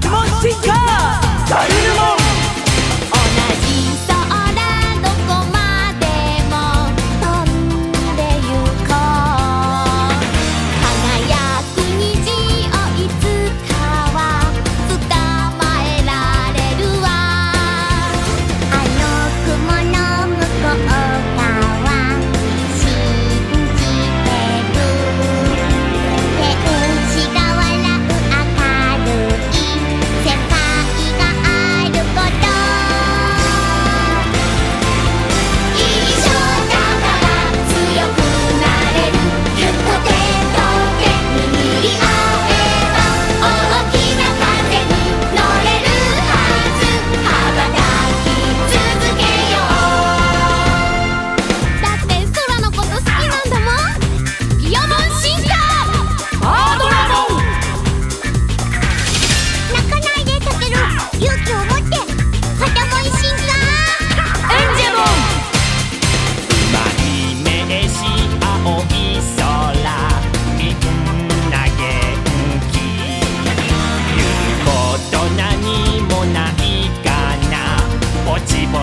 発問進化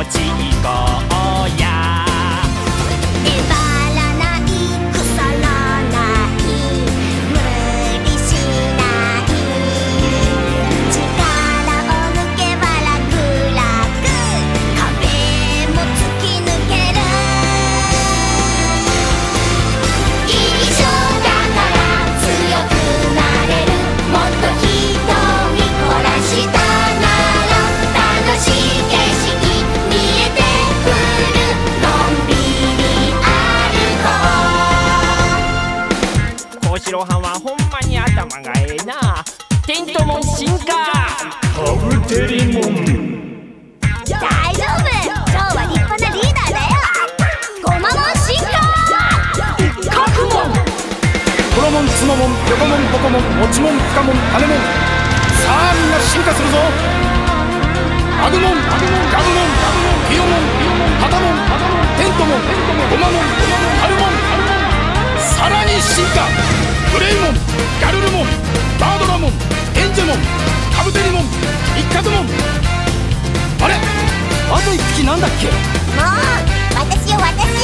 ち行こブテリモン大丈夫今日は立派なリーダーだよゴマモン進化各門トロモンツノモン横モンボコモンもちモンフカモンタネモンさあみんな進化するぞアグモンガブモンピヨモンハタモンテントモンゴマモンハルモンさらに進化グレイモンガルルモンバードラモンエンジェモンカブテリモンだっけ？まあ私を私